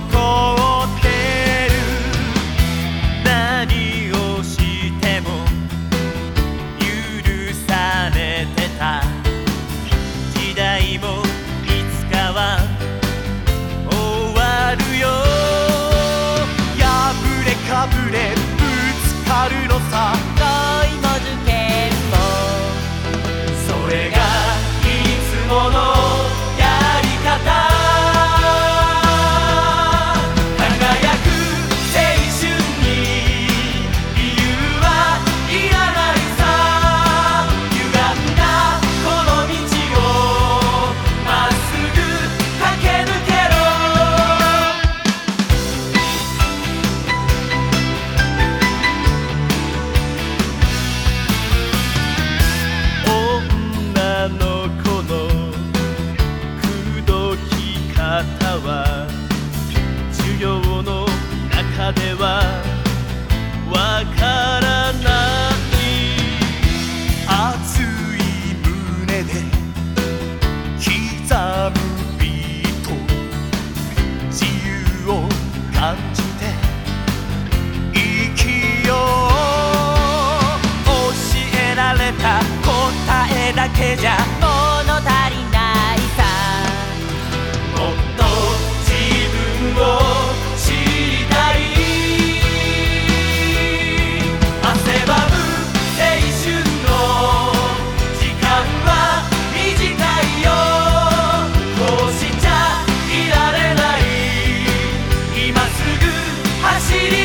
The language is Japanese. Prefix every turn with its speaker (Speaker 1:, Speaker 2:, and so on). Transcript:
Speaker 1: call. だけじゃ物足りないさ。もっと自分を知りたい。汗ばむ青春の時間は短いよ。こうしちゃいられない。今すぐ走り